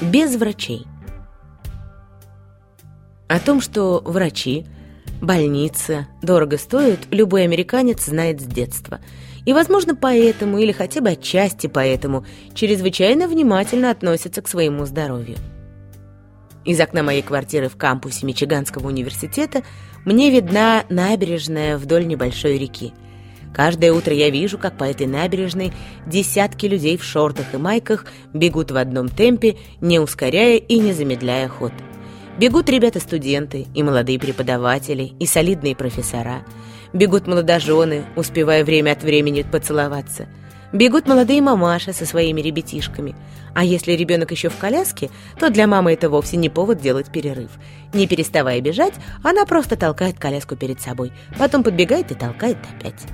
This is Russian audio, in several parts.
без врачей. О том, что врачи, больница дорого стоят, любой американец знает с детства. И, возможно, поэтому, или хотя бы отчасти поэтому, чрезвычайно внимательно относится к своему здоровью. Из окна моей квартиры в кампусе Мичиганского университета мне видна набережная вдоль небольшой реки – Каждое утро я вижу, как по этой набережной десятки людей в шортах и майках бегут в одном темпе, не ускоряя и не замедляя ход. Бегут ребята-студенты, и молодые преподаватели, и солидные профессора. Бегут молодожены, успевая время от времени поцеловаться. Бегут молодые мамаши со своими ребятишками. А если ребенок еще в коляске, то для мамы это вовсе не повод делать перерыв. Не переставая бежать, она просто толкает коляску перед собой, потом подбегает и толкает опять.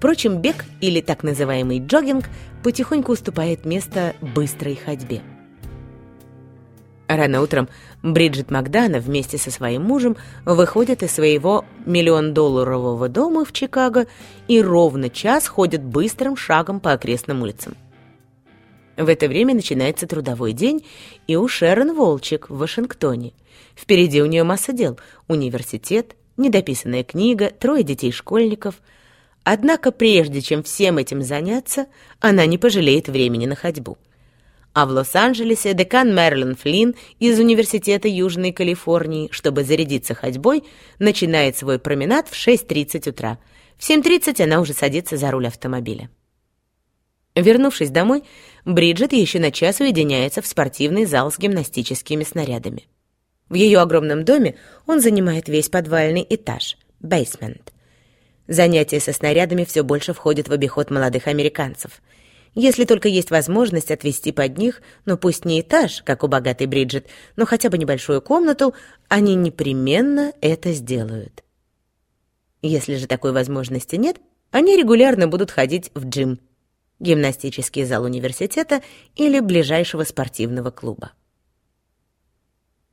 Впрочем, бег или так называемый джогинг потихоньку уступает место быстрой ходьбе. Рано утром Бриджит Макдана вместе со своим мужем выходят из своего миллион-долларового дома в Чикаго и ровно час ходят быстрым шагом по окрестным улицам. В это время начинается трудовой день и у Шерон Волчек в Вашингтоне. Впереди у нее масса дел. Университет, недописанная книга, трое детей-школьников – Однако прежде чем всем этим заняться, она не пожалеет времени на ходьбу. А в Лос-Анджелесе декан Мерлин Флинн из Университета Южной Калифорнии, чтобы зарядиться ходьбой, начинает свой променад в 6.30 утра. В 7.30 она уже садится за руль автомобиля. Вернувшись домой, Бриджит еще на час уединяется в спортивный зал с гимнастическими снарядами. В ее огромном доме он занимает весь подвальный этаж – бейсмент – Занятия со снарядами все больше входят в обиход молодых американцев. Если только есть возможность отвести под них, ну пусть не этаж, как у богатой Бриджит, но хотя бы небольшую комнату, они непременно это сделают. Если же такой возможности нет, они регулярно будут ходить в джим, гимнастический зал университета или ближайшего спортивного клуба.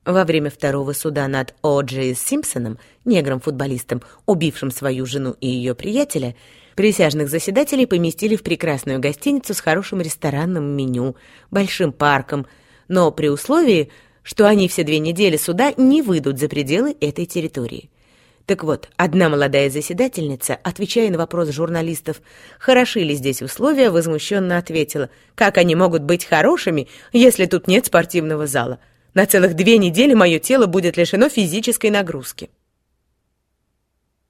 Во время второго суда над О'Джей Симпсоном, негром-футболистом, убившим свою жену и ее приятеля, присяжных заседателей поместили в прекрасную гостиницу с хорошим ресторанным меню, большим парком, но при условии, что они все две недели суда не выйдут за пределы этой территории. Так вот, одна молодая заседательница, отвечая на вопрос журналистов, хороши ли здесь условия, возмущенно ответила, как они могут быть хорошими, если тут нет спортивного зала – на целых две недели мое тело будет лишено физической нагрузки.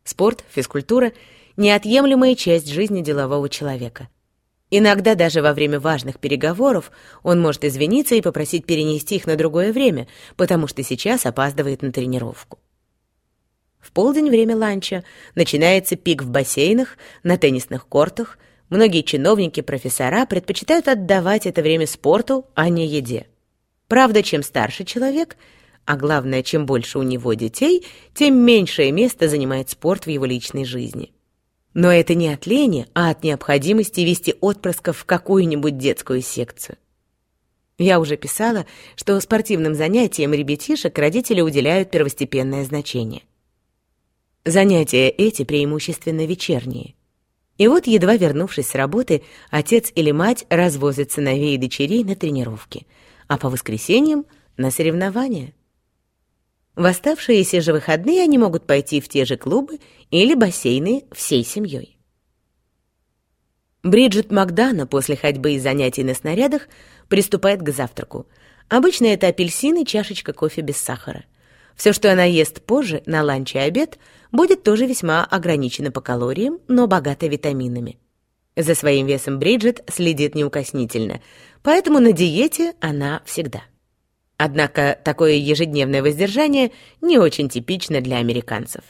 Спорт, физкультура – неотъемлемая часть жизни делового человека. Иногда даже во время важных переговоров он может извиниться и попросить перенести их на другое время, потому что сейчас опаздывает на тренировку. В полдень время ланча начинается пик в бассейнах, на теннисных кортах. Многие чиновники, профессора предпочитают отдавать это время спорту, а не еде. Правда, чем старше человек, а главное, чем больше у него детей, тем меньшее место занимает спорт в его личной жизни. Но это не от лени, а от необходимости вести отпрысков в какую-нибудь детскую секцию. Я уже писала, что спортивным занятиям ребятишек родители уделяют первостепенное значение. Занятия эти преимущественно вечерние. И вот, едва вернувшись с работы, отец или мать развозят сыновей и дочерей на тренировки – а по воскресеньям — на соревнования. В оставшиеся же выходные они могут пойти в те же клубы или бассейны всей семьей. Бриджит Макдана после ходьбы и занятий на снарядах приступает к завтраку. Обычно это апельсин и чашечка кофе без сахара. Все, что она ест позже, на ланч и обед, будет тоже весьма ограничено по калориям, но богато витаминами. За своим весом Бриджит следит неукоснительно, поэтому на диете она всегда. Однако такое ежедневное воздержание не очень типично для американцев.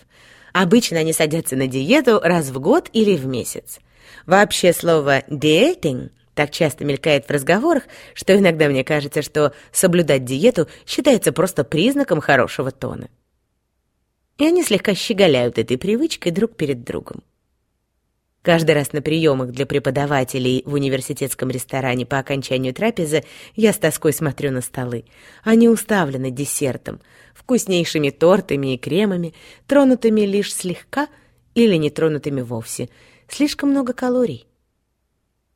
Обычно они садятся на диету раз в год или в месяц. Вообще слово «диетинг» так часто мелькает в разговорах, что иногда мне кажется, что соблюдать диету считается просто признаком хорошего тона. И они слегка щеголяют этой привычкой друг перед другом. Каждый раз на приемах для преподавателей в университетском ресторане по окончанию трапезы я с тоской смотрю на столы. Они уставлены десертом, вкуснейшими тортами и кремами, тронутыми лишь слегка или не тронутыми вовсе. Слишком много калорий.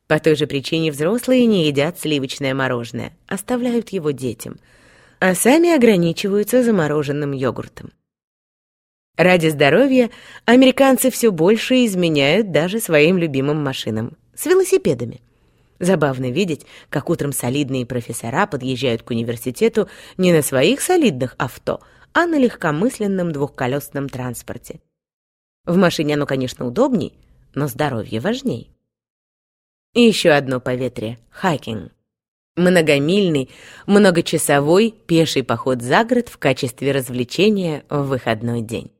По той же причине взрослые не едят сливочное мороженое, оставляют его детям, а сами ограничиваются замороженным йогуртом. Ради здоровья американцы все больше изменяют даже своим любимым машинам с велосипедами. Забавно видеть, как утром солидные профессора подъезжают к университету не на своих солидных авто, а на легкомысленном двухколесном транспорте. В машине оно, конечно, удобней, но здоровье важней. И еще одно поветрие — хайкинг. Многомильный, многочасовой пеший поход за город в качестве развлечения в выходной день.